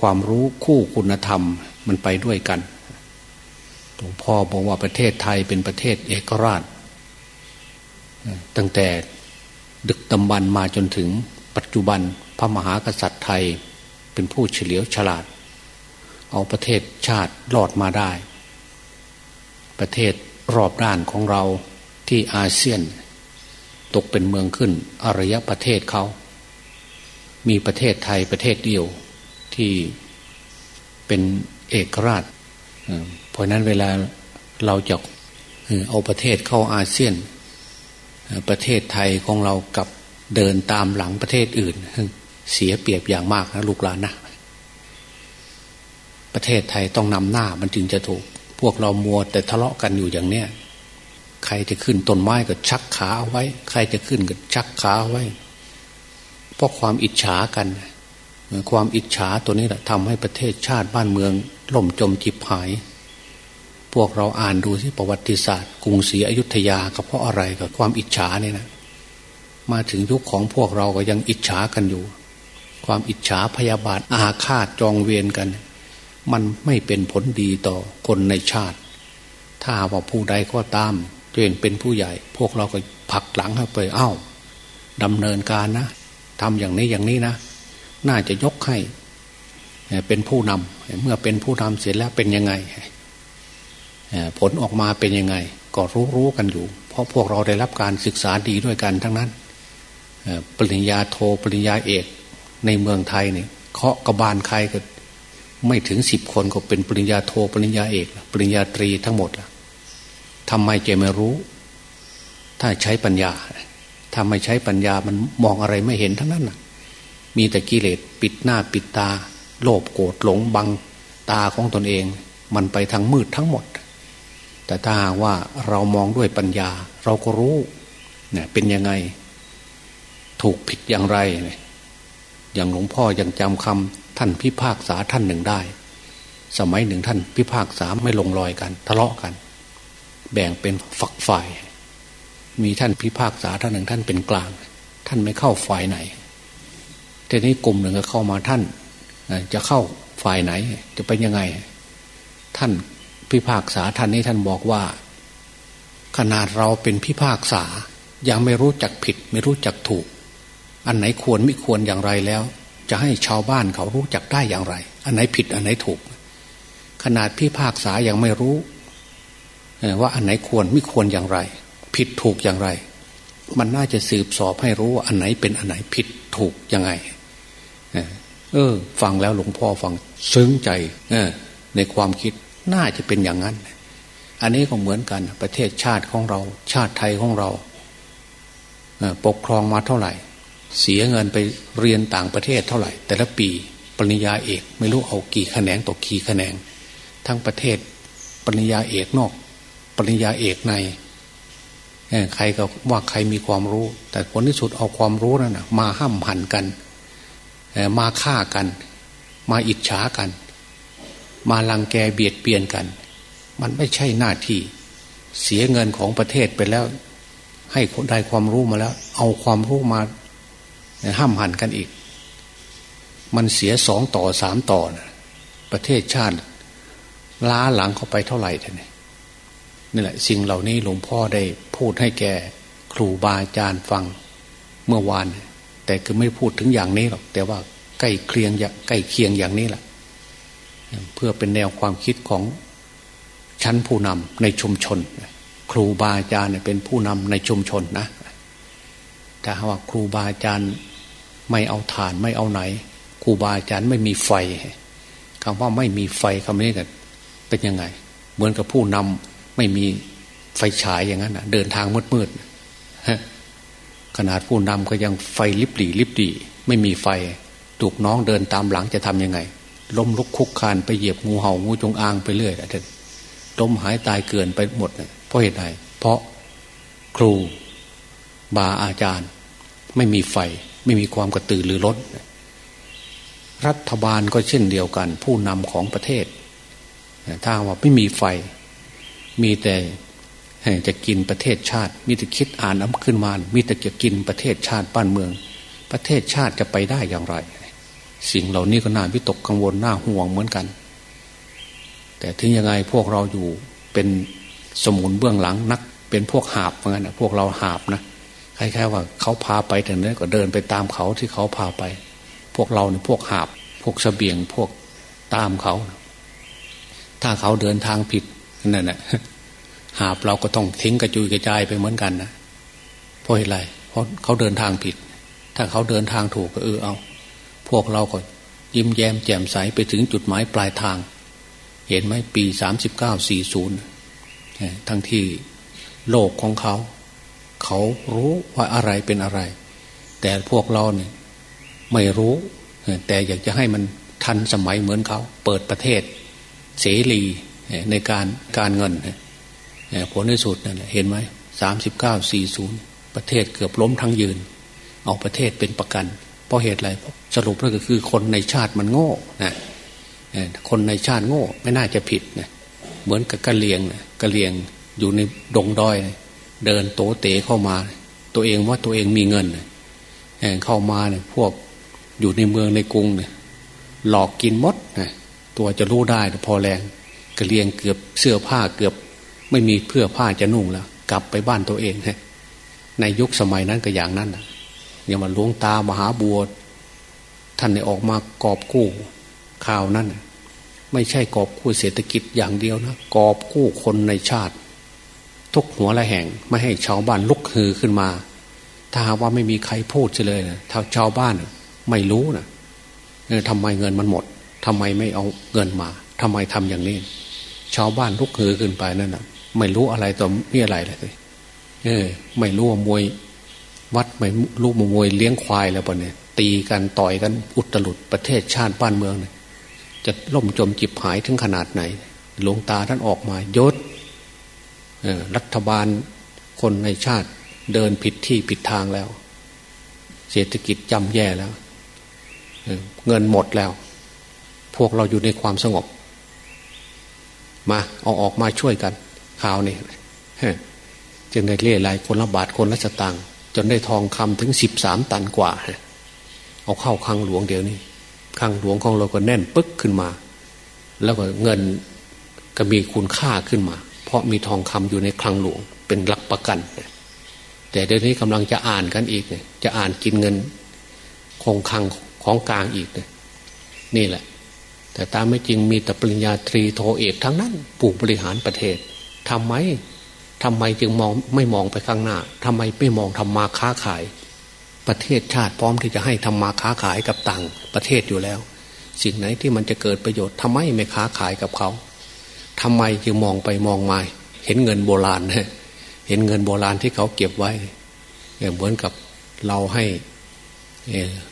ความรู้คู่คุณธรรมมันไปด้วยกันหลวงพ่อบอกว่าประเทศไทยเป็นประเทศเอกราช ตั้งแต่ดึกตำบันมาจนถึงปัจจุบันพระมหากษัตริย์ไทยเป็นผู้เฉลียวฉลาด เอาประเทศชาติรอดมาได้ ประเทศรอบด้านของเราที่อาเซียน ตกเป็นเมืองขึ้นอารยประเทศเขา มีประเทศไทยประเทศเดียว ที่เป็นเอกราชเพราะนั้นเวลาเราจะเอาประเทศเข้าอาเซียน ประเทศไทยของเรากับเดินตามหลังประเทศอื่น เสียเปรียบอย่างมากนะลูกหลานนะประเทศไทยต้องนำหน้ามันจึงจะถูก พวกเรามัวแต่ทะเลาะกันอยู่อย่างเนี้ยใครจะขึ้นต้นไม้ก็ชักขาเอาไว้ ใครจะขึ้นก็ชักขาเอาไว้ เพราะความอิจฉากัน ความอิจฉาตัวนี้แหละทำให้ประเทศชาติบ้านเมือง ล่มจมจิบหาย พวกเราอ่านดูที่ประวัติศาสตร์ กรุงศรีอยุธยาก็เพราะอะไรกับความอิจฉาเนี่ยนะ มาถึงยุคของพวกเราก็ยังอิจฉากันอยู่ ความอิจฉาพยาบาทอาฆาตจองเวียนกัน มันไม่เป็นผลดีต่อคนในชาติ ถ้าว่าผู้ใดก็ตามเนเป็นผู้ใหญ่ พวกเราก็ผลักหลังเข้าไปเอ้าดำเนินการนะทำอย่างนี้อย่างนี้นะ น่าจะยกให้เป็นผู้นำเมื่อเป็นผู้นำเสร็จแล้วเป็นยังไงผลออกมาเป็นยังไง ก็รู้รู้กันอยู่ เพราะพวกเราได้รับการศึกษาดีด้วยกันทั้งนั้นปริญญาโทปริญญาเอกในเมืองไทยเนี่ยเคาะกระบาลใครก็ไม่ถึงสิบคนก็เป็นปริญญาโทปริญญาเอกปริญญาตรีทั้งหมดล่ะทำไมจะไม่รู้ ถ้าใช้ปัญญาถ้าไม่ใช้ปัญญามันมองอะไรไม่เห็นทั้งนั้นนะ มีแต่กิเลสปิดหน้าปิดตา โลภโกรธหลงบังตาของตนเอง มันไปทางมืดทั้งหมด แต่ถ้าว่าเรามองด้วยปัญญา เราก็รู้เนี่ยเป็นยังไง ถูกผิดอย่างไร อย่างหลวงพ่อยังจำคำท่านพิพากษาท่านหนึ่งได้ สมัยหนึ่งท่านพิพากษาไม่ลงรอยกัน ทะเลาะกัน แบ่งเป็นฝักฝ่าย มีท่านพิพากษาท่านหนึ่งท่านเป็นกลาง ท่านไม่เข้าฝ่ายไหน ทีนี้กลุ่มหนึ่งก็เข้ามาท่านจะเข้าฝ่ายไหน จะเป็นยังไง ท่านพิพากษาท่านนี้ท่านบอกว่า ขนาดเราเป็นพิพากษา ยังไม่รู้จักผิด ไม่รู้จักถูก อันไหนควรไม่ควรอย่างไรแล้ว จะให้ชาวบ้านเขารู้จักได้อย่างไร อันไหนผิดอันไหนถูก ขนาดพิพากษายังไม่รู้ว่าอันไหนควรไม่ควรอย่างไร ผิดถูกอย่างไร มันน่าจะสืบสอบให้รู้ว่าอันไหนเป็นอันไหนผิดถูกยังไง เออ ฟังแล้วหลวงพ่อฟังซึ้งใจในความคิดน่าจะเป็นอย่างนั้น อันนี้ก็เหมือนกัน ประเทศชาติของเรา ชาติไทยของเราปกครองมาเท่าไหร่ เสียเงินไปเรียนต่างประเทศเท่าไหร่ แต่ละปีปริญญาเอก ไม่รู้เอากี่คะแนนตกกี่คะแนนทั้งประเทศปริญญาเอกนอก ปริญญาเอกในใครก็ว่าใครมีความรู้ แต่ผลที่สุดเอาความรู้นั่นนะมาห้ามหันกัน มาฆ่ากัน มาอิจฉากัน มาลังแกเบียดเบียนกัน มันไม่ใช่หน้าที่ เสียเงินของประเทศไปแล้ว ให้คนได้ความรู้มาแล้ว เอาความรู้มาห้ามหันกันอีก มันเสียสองต่อสามต่อนะประเทศชาติ ล้าหลังเข้าไปเท่าไหร่ท่านนี่แหละสิ่งเหล่านี้หลวงพ่อได้พูดให้แกครูบาอาจารย์ฟังเมื่อวาน แต่คือไม่พูดถึงอย่างนี้หรอก แต่ว่าใกล้เคียงใกล้เคียงอย่างนี้แหละเพื่อเป็นแนวความคิดของชั้นผู้นำในชุมชน ครูบาอาจารย์เป็นผู้นำในชุมชนนะถ้าว่าครูบาอาจารย์ไม่เอาฐานไม่เอาไหน ครูบาอาจารย์ไม่มีไฟคำว่าไม่มีไฟคำนี้กันเป็นยังไง เหมือนกับผู้นำไม่มีไฟฉายอย่างนั้นนะเดินทางมืดๆ ขนาดผู้นำก็ยังไฟลิบหลีลิบดีไม่มีไฟถูกน้องเดินตามหลังจะทํำยังไง ล้มลุกคุกคานไปเหยียบงูเห่างูจงอางไปเรื่อยอะท่านล้มหายตายเกินไปหมดเพราะเหตุใดเพราะครูบาอาจารย์ ไม่มีไฟ ไม่มีความกระตือรือร้นรัฐบาลก็เช่นเดียวกัน ผู้นำของประเทศถ้าว่าไม่มีไฟ มีแต่ จะกินประเทศชาติ มิต่คิดอ่านน้ำขึ้นมามิต่จะกินประเทศชาติบ้านเมือง ประเทศชาติจะไปได้อย่างไร สิ่งเหล่านี้ก็น่าวิตกกังวลน่าห่วงเหมือนกัน แต่ถึงยังไงพวกเราอยู่เป็นสมุนเบื้องหลังนัก เป็นพวกหาบเหมือนกันพวกเราหาบนะคล้ายๆว่าเขาพาไปถึงนั้นก็เดินไปตามเขาที่เขาพาไป พวกเราเนี่ยพวกหาบ พวกเสบียงพวกตามเขา ถ้าเขาเดินทางผิดนั่นแหละ หาบเราก็ต้องทิ้งกระจุยกระจายไปเหมือนกันนะเพราะอะไรเพราะเขาเดินทางผิด ถ้าเขาเดินทางถูกก็เออเอา พวกเราก็ยิ้มแย้มแจ่มใสไปถึงจุดหมายปลายทาง เห็นไหมปีสามสิบเก้าสี่ศูนย์ทั้งที่โลกของเขา เขารู้ว่าอะไรเป็นอะไร แต่พวกเราเนี่ยไม่รู้ แต่อยากจะให้มันทันสมัยเหมือนเขา เปิดประเทศ เสรีในการการเงิน ผลในสุดนั่นเห็นไหมสามสิบเก้าสี่ศูนย์ประเทศเกือบล้มทั้งยืน เอาประเทศเป็นประกัน เพราะเหตุอะไรสรุปแล้วก็คือคนในชาติมันโง่นะคนในชาติโง่ไม่น่าจะผิดนะเหมือนกับกะเลียงนะกะเลียงอยู่ในดงดอยนะเดินโตเตเข้ามา ตัวเองว่าตัวเองมีเงินนะเข้ามาเนี่ยพวกอยู่ในเมืองในกรุงเนี่ยหลอกกินมดนะตัวจะรู้ได้พอแรงกะเลียงเกือบเสื้อผ้าเกือบ ไม่มีเพื่อผ้าจะนุ่งแล้ว กลับไปบ้านตัวเองฮะในยุคสมัยนั้นก็อย่างนั้นอย่างมาหลวงตามหาบัวท่านได้ออกมากอบกู้ข่าวนั้นไม่ใช่กอบกู้เศรษฐกิจอย่างเดียวนะกอบกู้คนในชาติ ทุกหัวละแห่งไม่ให้ชาวบ้านลุกฮือขึ้นมา ถ้าหากว่าไม่มีใครพูดเลยนะถ้าชาวบ้านไม่รู้นะทำไมเงินมันหมดทำไมไม่เอาเงินมาทำไมทำอย่างนี้ ชาวบ้านลุกฮือขึ้นไปนั่นนะ ไม่รู้อะไรต่อมีอะไรเลยเออ ไม่รู้ว่ามวย วัดไม่รู้มวยเลี้ยงควายแล้วปะเนี่ย ตีกันต่อยกันอุตลุดประเทศชาติบ้านเมืองเนี่ยจะล่มจมจิบหายถึงขนาดไหนหลวงตาท่านออกมายศรัฐบาลคนในชาติเดินผิดที่ผิดทางแล้ว เศรษฐกิจจำแย่แล้วเงินหมดแล้ว พวกเราอยู่ในความสงบ มาเอาออกมาช่วยกัน ข่าวนี่จึงได้เล่ลายคนละบาทคนละสตางค์จนได้ทองคำถึงสิบสามตันกว่า เอาเข้าคลังหลวงเดียวนี้คลังหลวงของเราก็แน่นปึ๊กขึ้นมา แล้วก็เงินก็มีคุณค่าขึ้นมา เพราะมีทองคำอยู่ในคลังหลวงเป็นหลักประกัน แต่เดี๋ยวนี้กำลังจะอ่านกันอีกเนี่ยจะอ่านกินเงินคงคลังของกลางอีกเนี่ยนี่แหละ แต่ตามไม่จริงมีแต่ปริญญาตรีโทเอกทั้งนั้นผู้บริหารประเทศ ทำไมทำไมจึงมองไม่มองไปข้างหน้าทำไมไม่มองทำมาค้าขาย ประเทศชาติพร้อมที่จะให้ทำมาค้าขายกับต่างประเทศอยู่แล้ว สิ่งไหนที่มันจะเกิดประโยชน์ทำไมไม่ค้าขายกับเขาทำไมจึงมองไปมองมาเห็นเงินโบราณเห็นเงินโบราณที่เขาเก็บไว้เหมือนกับเราให้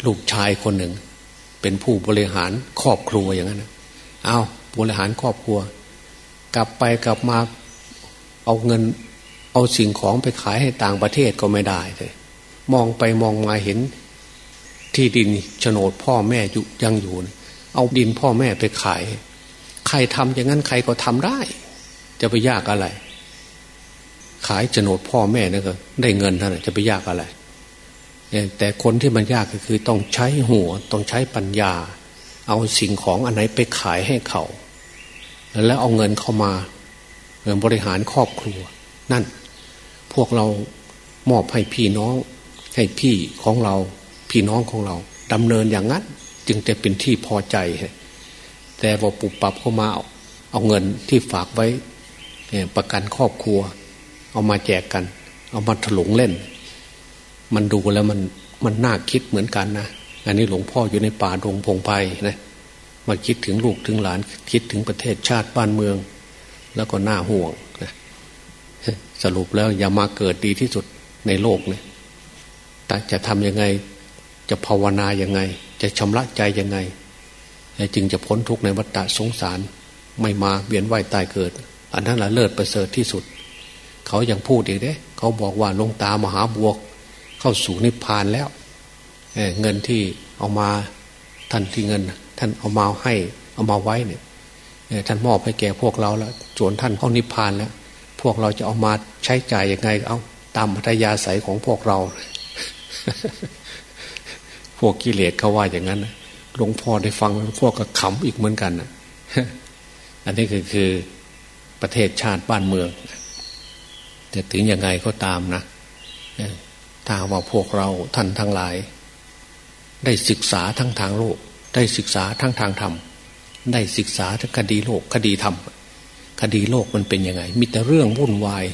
ลูกชายคนหนึ่ง เป็นผู้บริหารครอบครัวอย่างนั้นเอาบริหารครอบครัว กลับไปกลับมา เอาเงินเอาสิ่งของไปขายให้ต่างประเทศก็ไม่ได้เลยมองไปมองมาเห็น ที่ดินโฉนดพ่อแม่อยู่ยังอยู่ เอาดินพ่อแม่ไปขาย ใครทำอย่างนั้นใครก็ทำได้ จะไปยากอะไร ขายโฉนดพ่อแม่นี่ก็ได้เงินเท่านั้นจะไปยากอะไรแต่คนที่มันยากก็คือต้องใช้หัว ต้องใช้ปัญญา เอาสิ่งของอันไหนไปขายให้เขา แล้วเอาเงินเข้ามา บริหารครอบครัว นั่น พวกเรามอบให้พี่น้อง ให้พี่ของเรา พี่น้องของเราดำเนินอย่างนั้น จึงจะเป็นที่พอใจ แต่พอปุบปับเข้ามาเอาเอาเงินที่ฝากไว้ประกันครอบครัว เอามาแจกกัน เอามาถลุงเล่น มันดูแล้วมันมันน่าคิดเหมือนกันนะอันนี้หลวงพ่ออยู่ในป่าดงพงไพ่นะมาคิดถึงลูกถึงหลาน คิดถึงประเทศชาติบ้านเมือง แล้วก็น่าห่วงนะสรุปแล้วอย่ามาเกิดดีที่สุดในโลกเนี่ยแต่จะทำยังไงจะภาวนายังไง จะชำระใจยังไง จึงจะพ้นทุกข์ในวัฏฏะสงสาร ไม่มาเวียนว่ายตายเกิด อันนั้นแหละเลิศประเสริฐที่สุด เขายังพูดอีกเด้เขาบอกว่าลงตามหาบวก เข้าสู่นิพพานแล้วเเงินที่เอามาท่านที่เงิน ท่านเอามาให้เอามาไว้เนี่ย ท่านมอบให้แก่พวกเราแล้วส่วนท่านเข้านิพพานแล้วพวกเราจะเอามาใช้จ่ายยังไง เอาตามพัทยาศัยของพวกเรา พวกกิเลสเขาว่าอย่างนั้นหลวงพ่อได้ฟังหลวงพ่อก็ขำอีกเหมือนกันนะอันนี้คือคือประเทศชาติบ้านเมือง แต่ถึงยังไงก็ตามนะถ้าว่าพวกเราท่านทั้งหลาย ได้ศึกษาทั้งทางโลก ได้ศึกษาทั้งทางธรรม ได้ศึกษาทคดีโลกคดีธรรมคดีโลกมันเป็นยังไง มีแต่เรื่องวุ่นวาย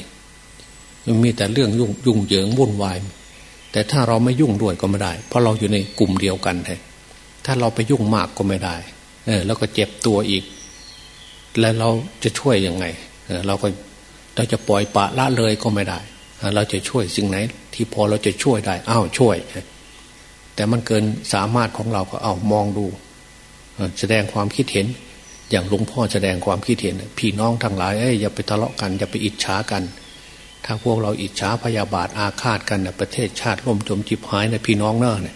มันมีแต่เรื่องยุ่งยุ่งเหยิงวุ่นวาย แต่ถ้าเราไม่ยุ่งด้วยก็ไม่ได้ เพราะเราอยู่ในกลุ่มเดียวกันไงถ้าเราไปยุ่งมากก็ไม่ได้ เออ แล้วก็เจ็บตัวอีก แล้วเราจะช่วยยังไงเออเราก็เราจะปล่อยปะละเลยก็ไม่ได้ เราจะช่วยสิ่งไหน ที่พอเราจะช่วยได้อ้าวช่วย แต่มันเกินสามารถของเราก็เอามองดู แสดงความคิดเห็น อย่างหลวงพ่อแสดงความคิดเห็น พี่น้องทั้งหลายเอ้ยอย่าไปทะเลาะกันอย่าไปอิจฉากัน ถ้าพวกเราอิจฉาพยาบาทอาฆาตกันนะประเทศชาติล่มจมจิบหายนะพี่น้องเนอะเนี่ย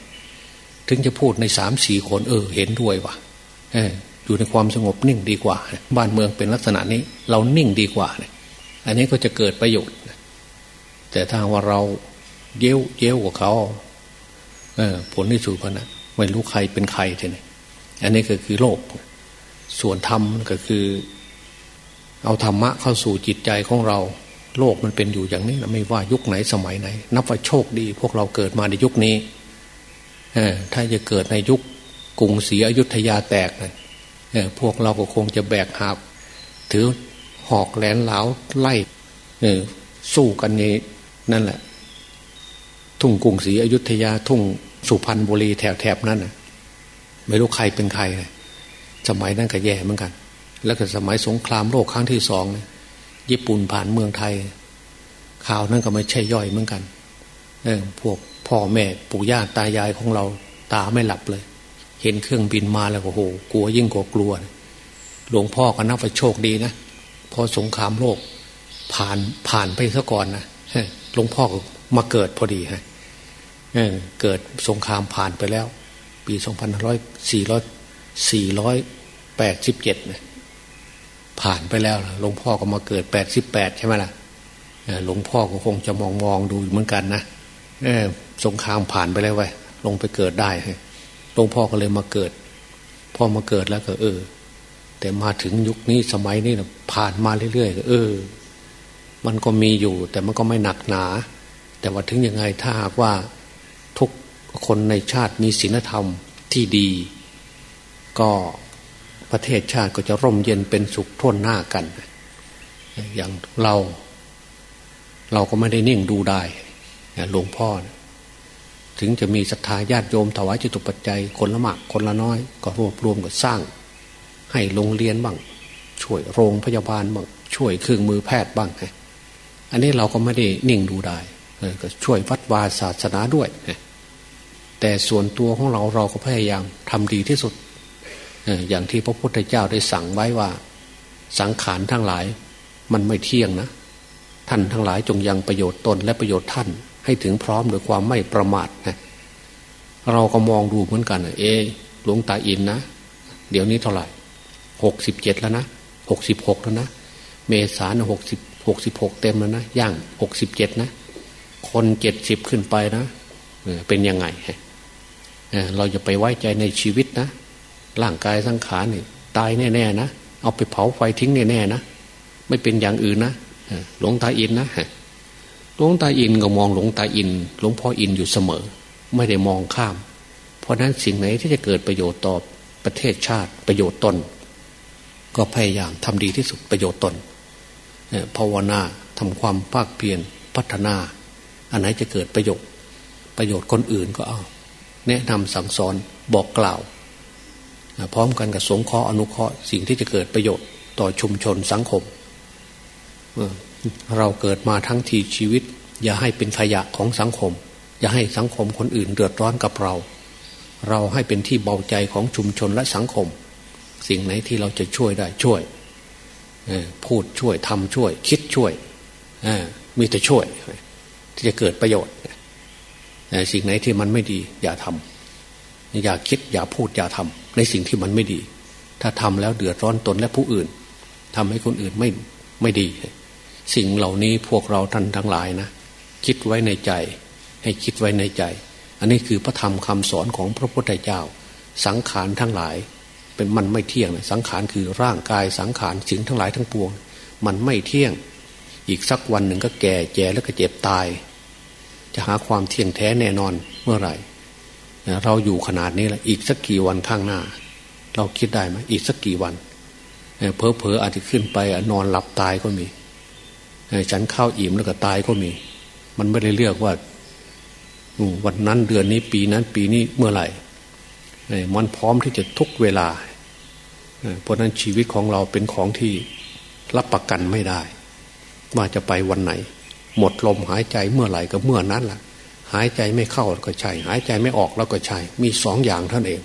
ถึงจะพูดในสามสี่คนเออ เห็นด้วยว่ะอยู่ในความสงบนิ่งดีกว่า บ้านเมืองเป็นลักษณะนี้ เรานิ่งดีกว่าเนี่ยอันนี้ก็จะเกิดประโยชน์แต่ถ้าว่าเราเย้ยวเย้ยวกว่าเขาเออผลที่สุดก็นะไม่รู้ใครเป็นใครทีนี้ อันนี้ก็คือโลก ส่วนธรรมก็คือ เอาธรรมะเข้าสู่จิตใจของเรา โลกมันเป็นอยู่อย่างนี้นะไม่ว่ายุคไหนสมัยไหน นับว่าโชคดี พวกเราเกิดมาในยุคนี้ถ้าจะเกิดในยุคกรุงศรีอยุธยาแตกนะพวกเราก็คงจะแบกหาบถือหอกแหลนเหลาไล่สู้กันนี้นั่นแหละ ทุ่งกรุงศรีอยุธยาทุ่งสุพรรณบุรีแถบแถบนั้นนะ ไม่รู้ใครเป็นใครเลยสมัยนั้นก็แย่เหมือนกัน แล้วก็สมัยสงครามโลกครั้งที่สองญี่ปุ่นผ่านเมืองไทย ข่าวนั้นก็ไม่ใช่ย่อยเหมือนกันเออพวกพ่อแม่ปู่ย่าตายายของเราตาไม่หลับเลย เห็นเครื่องบินมาแล้วโอ้โหกลัวยิ่งกว่ากลัว หลวงพ่อก็นับว่าโชคดีนะพอสงครามโลก ผ่านผ่านไปซะก่อนนะหลวงพ่อมาเกิดพอดีฮะเกิดสงครามผ่านไปแล้ว ปีสองพันร้อยสี่ร้อยสี่ร้อยแปดสิบเจ็ดเนี่ยผ่านไปแล้วหลวงพ่อก็มาเกิดแปดสิบแปดใช่ไหมล่ะหลวงพ่อก็คงจะมองมองดูเหมือนกันนะสงครามผ่านไปแล้วไว้ลงไปเกิดได้หลวงพ่อก็เลยมาเกิด พ่อมาเกิดแล้วก็ เออ แต่มาถึงยุคนี้สมัยนี้นะผ่านมาเรื่อยๆเออ มันก็มีอยู่ แต่มันก็ไม่หนักหนา แต่ว่าถึงยังไงถ้าหากว่า คนในชาติมีศีลธรรมที่ดี ก็ประเทศชาติก็จะร่มเย็นเป็นสุขท่วนหน้ากัน อย่างเรา เราก็ไม่ได้นิ่งดูได้หลวงพ่อ ถึงจะมีศรัทธาญาติโยมถวายจิตุปัจจัยคนละมากคนละน้อย ก็รวบรวมกันสร้าง ให้โรงเรียนบ้าง ช่วยโรงพยาบาลบ้าง ช่วยเครื่องมือแพทย์บ้างอันนี้เราก็ไม่ได้นิ่งดูได้ก็ช่วยวัดวาศาสนาด้วย แต่ส่วนตัวของเราเราก็พยายามทำดีที่สุดอย่างที่พระพุทธเจ้าได้สั่งไว้ว่า สังขารทั้งหลายมันไม่เที่ยงนะ ท่านทั้งหลายจงยังประโยชน์ตนและประโยชน์ท่าน ให้ถึงพร้อมโดยความไม่ประมาทนะเราก็มองดูเหมือนกัน เอหลวงตาอินนะ เดี๋ยวนี้เท่าไหร่หกสิบเจ็ดแล้วนะหกสิบหกแล้วนะ เมษาหกสิบหกสิบหกเต็มแล้วนะย่างหกสิบเจ็ดนะ คนเจ็ดสิบขึ้นไปนะเป็นยังไง เราจะไปไว้ใจในชีวิตนะ ร่างกายสังขารนี่ตายแน่ๆนะเอาไปเผาไฟทิ้งแน่ๆนะไม่เป็นอย่างอื่นนะหลวงตาอินนะหลวงตาอินก็มองหลวงตาอิน หลวงพ่ออินอยู่เสมอ ไม่ได้มองข้าม เพราะนั้นสิ่งไหนที่จะเกิดประโยชน์ต่อประเทศชาติประโยชน์ตน ก็พยายามทำดีที่สุดประโยชน์ตนภาวนาทำความภาคเพียรพัฒนา อันไหนจะเกิดประโยชน์ ประโยชน์คนอื่นก็เอา แนะนำสั่งสอนบอกกล่าว พร้อมกันกับสงเคราะห์อนุเคราะห์สิ่งที่จะเกิดประโยชน์ต่อชุมชนสังคม เราเกิดมาทั้งทีชีวิต อย่าให้เป็นขยะของสังคม อย่าให้สังคมคนอื่นเดือดร้อนกับเรา เราให้เป็นที่เบาใจของชุมชนและสังคม สิ่งไหนที่เราจะช่วยได้ช่วยพูดช่วยทำช่วย คิดช่วยมีแต่ช่วย ที่จะเกิดประโยชน์ สิ่งไหนที่มันไม่ดี อย่าทำอย่าคิดอย่าพูดอย่าทำในสิ่งที่มันไม่ดี ถ้าทำแล้วเดือดร้อนตนและผู้อื่นทำให้คนอื่นไม่ไม่ดี สิ่งเหล่านี้พวกเราท่านทั้งหลายนะคิดไว้ในใจ ให้คิดไว้ในใจ อันนี้คือพระธรรมคำสอนของพระพุทธเจ้า สังขารทั้งหลาย เป็นมันไม่เที่ยงสังขารคือร่างกายสังขารสิ่งทั้งหลายทั้งปวง มันไม่เที่ยง อีกสักวันหนึ่งก็แก่แก่แล้วก็เจ็บตาย จะหาความเที่ยงแท้แน่นอนเมื่อไหร่ เราอยู่ขนาดนี้แหละอีกสักกี่วันข้างหน้า เราคิดได้ไหมอีกสักกี่วันเพอเพออาจจะขึ้นไปนอนหลับตายก็มีฉันข้าวอิ่มแล้วก็ตายก็มี มันไม่ได้เลือกว่าวันนั้นเดือนนี้ปีนั้นปีนี้เมื่อไหร่มันพร้อมที่จะทุกเวลาเพราะนั้นชีวิตของเราเป็นของที่รับประกันไม่ได้ ว่าจะไปวันไหน หมดลมหายใจเมื่อไหร่ก็เมื่อนั้นแหละหายใจไม่เข้าก็ใช่ หายใจไม่ออกแล้วก็ใช่ มีสองอย่างท่านเอง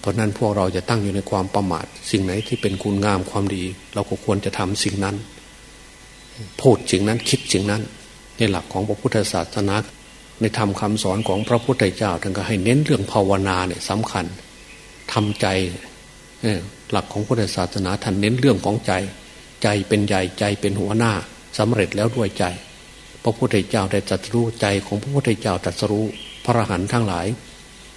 เพราะนั้นพวกเราจะตั้งอยู่ในความประมาท สิ่งไหนที่เป็นคุณงามความดี เราก็ควรจะทำสิ่งนั้น พูดสิ่งนั้นคิดสิ่งนั้น ในหลักของพระพุทธศาสนาในธรรมคาสอนของพระพุทธเจ้าท่านก็ให้เน้นเรื่องภาวนาเนี่ยสำคัญทำใจหลักของพุทธศาสนาท่านเน้นเรื่องของใจ ใจเป็นใหญ่ใจเป็นหัวหน้า สำเร็จแล้วด้วยใจ พระพุทธเจ้าได้ตรัสรู้ใจของพระพุทธเจ้าตรัสรู้พระอรหันต์ทั้งหลาย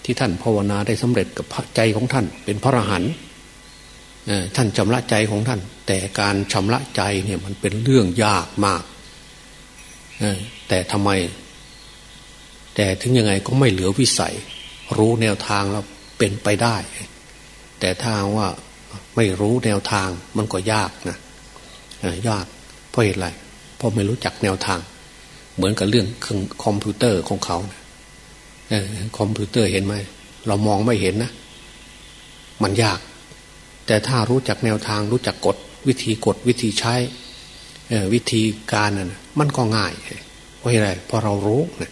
ที่ท่านภาวนาได้สำเร็จกับใจของท่าน เป็นพระอรหันต์ท่านชำระใจของท่าน แต่การชำระใจเนี่ยมันเป็นเรื่องยากมากแต่ทำไม แต่ถึงยังไงก็ไม่เหลือวิสัย รู้แนวทางแล้วเป็นไปได้ แต่ถ้าว่าไม่รู้แนวทางมันก็ยากนะยากเพราะเหตุไร เพราะไม่รู้จักแนวทาง เหมือนกับเรื่องเครื่องคอมพิวเตอร์ของเขาคอมพิวเตอร์เห็นไหมเรามองไม่เห็นนะ มันยาก แต่ถ้ารู้จักแนวทางรู้จักกฎวิธีกฎวิธีใช้วิธีการนั่นมันก็ง่ายเพราะอะไรเพราะเรารู้นะ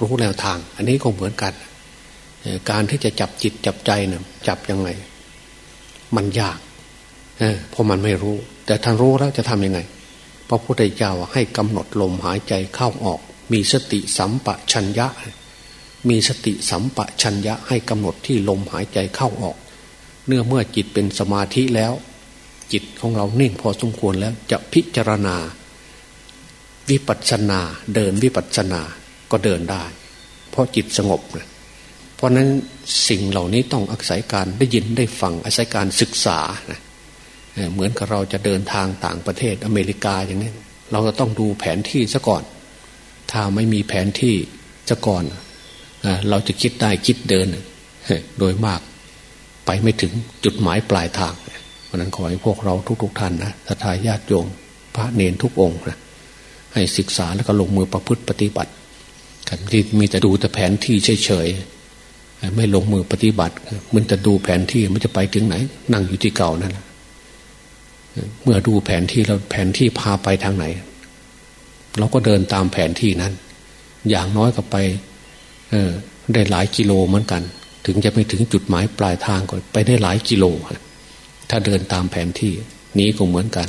รู้แนวทาง อันนี้ก็เหมือนกันการที่จะจับจิตจับใจนะ่ยจับยังไง มันยากเพราะมันไม่รู้ แต่ท่านรู้แล้วจะทำยังไง ระพุทธเจ้าให้กำหนดลมหายใจเข้าออก มีสติสัมปชัญญะ มีสติสัมปชัญญะให้กำหนดที่ลมหายใจเข้าออก เนื่อเมื่อจิตเป็นสมาธิแล้ว จิตของเราเนิ่งพอสมควรแล้วจะพิจารณา วิปัสสนาเดินวิปัสสนาก็เดินได้ เพราะจิตสงบนะเพราะนั้นสิ่งเหล่านี้ต้องอาศัยการได้ยินได้ฟังอาศัยการศึกษานะ เหมือนกับเราจะเดินทางต่างประเทศอเมริกาอย่างนี้เราก็ต้องดูแผนที่ซะก่อน ถ้าไม่มีแผนที่ซะก่อนเราจะคิดได้คิดเดิน โดยมากไปไม่ถึงจุดหมายปลายทางเพราะนั้นขอให้พวกเราทุกๆทท่านนะทายาติโยมพระเนนทุกองค์นะให้ศึกษาแล้วก็ลงมือประพฤติปฏิบัติกันที่มีแต่ดูแต่แผนที่เฉยๆไม่ลงมือปฏิบัติ มันจะดูแผนที่มันจะไปถึงไหน นั่งอยู่ที่เก่านั่น เมื่อดูแผนที่เราแผนที่พาไปทางไหน เราก็เดินตามแผนที่นั้น อย่างน้อยก็ไปได้หลายกิโลเหมือนกัน ถึงจะไม่ถึงจุดหมายปลายทางก็ไปได้หลายกิโล ถ้าเดินตามแผนที่ นี้ก็เหมือนกัน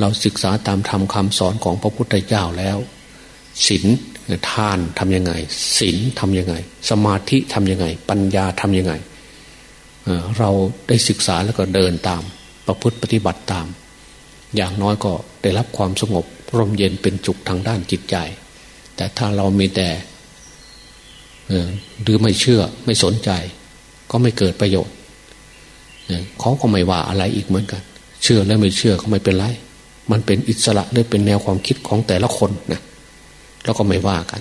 เราศึกษาตามธรรมคาสอนของพระพุทธเจ้าแล้วศีลทานทำยังไงศีลทำยังไง สมาธิทำยังไง ปัญญาทำยังไง เราได้ศึกษาแล้วก็เดินตาม ประพฤติปฏิบัติตาม อย่างน้อยก็ได้รับความสงบร่มเย็นเป็นจุกทางด้านจิตใจ แต่ถ้าเรามีแต่หรือไม่เชื่อไม่สนใจ ก็ไม่เกิดประโยชน์เขาก็ไม่ว่าอะไรอีกเหมือนกัน เชื่อแล้วไม่เชื่อก็ไม่เป็นไร มันเป็นอิสระหรือเป็นแนวความคิดของแต่ละคนนะแล้วก็ไม่ว่ากัน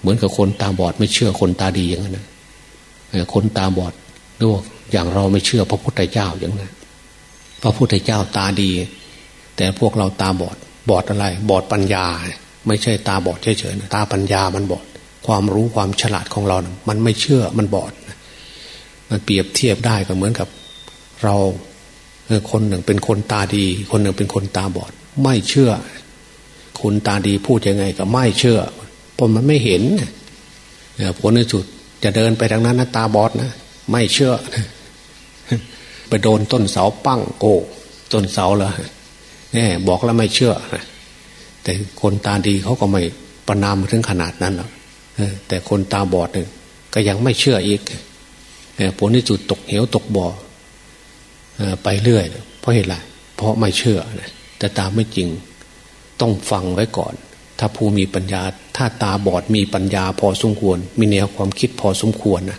เหมือนกับคนตาบอดไม่เชื่อคนตาดีอย่างนั้นคนตาบอดหรือว่า อย่างเราไม่เชื่อพระพุทธเจ้าอย่างนั้นพระพุทธเจ้าตาดี แต่พวกเราตาบอดบอดอะไร บอดปัญญา ไม่ใช่ตาบอดเฉยๆตาปัญญามันบอด ความรู้ความฉลาดของเรา มันไม่เชื่อมันบอด มันเปรียบเทียบได้ก็เหมือนกับเราคนหนึ่งเป็นคนตาดี คนหนึ่งเป็นคนตาบอด ไม่เชื่อคุณตาดีพูดยังไง ก็ไม่เชื่อเพราะมันไม่เห็นผลในสุดจะเดินไปทางนั้นนะตาบอดนะไม่เชื่อ ไปโดนต้นเสาปั้งโอ้ต้นเสาเลยนี่บอกแล้วไม่เชื่อแต่คนตาดีเขาก็ไม่ประนามถึงขนาดนั้นหรอกแต่คนตาบอดเนี่ยก็ยังไม่เชื่ออีกผลที่สุดตกเหวตกบ่อไปเรื่อย เพราะเหตุไรเพราะไม่เชื่อแต่ตามไม่จริงต้องฟังไว้ก่อน ถ้าผู้มีปัญญา ถ้าตาบอดมีปัญญาพอสมควร มีแนวความคิดพอสมควรนะ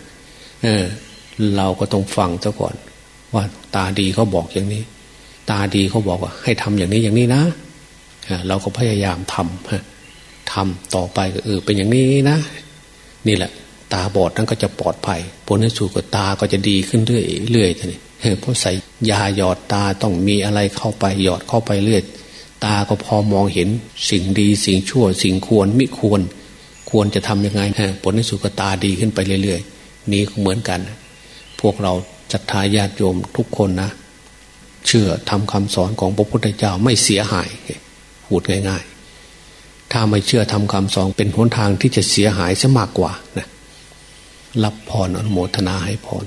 เราก็ต้องฟังซะก่อน ว่าตาดีเขาบอกอย่างนี้ ตาดีเขาบอกว่า ให้ทำอย่างนี้อย่างนี้นะเราก็พยายามทำทำต่อไปก็เออเป็นอย่างนี้นะ นี่แหละ ตาบอดนั้นก็จะปลอดภัยผลในสุดก็ตาก็จะดีขึ้นเรื่อยเรื่อยทีนี้เพราะใส่ยาหยอดตาต้องมีอะไรเข้าไปหยอดเข้าไปเรื่อยตาก็พอมองเห็นสิ่งดีสิ่งชั่ว สิ่งควรไมิควร ควรจะทำยังไงผลในสุดก็ตาดีขึ้นไปเรื่อยๆ นี้ก็เหมือนกัน วกเราจัตทายาติโยมทุกคนนะ เชื่อทำคำสอนของพระพุทธเจ้าไม่เสียหายพูดง่าย ๆ ถ้าไม่เชื่อทำคำสอนเป็นหนทางที่จะเสียหายซะมากกว่านะรับพรอนุโมทนาให้พร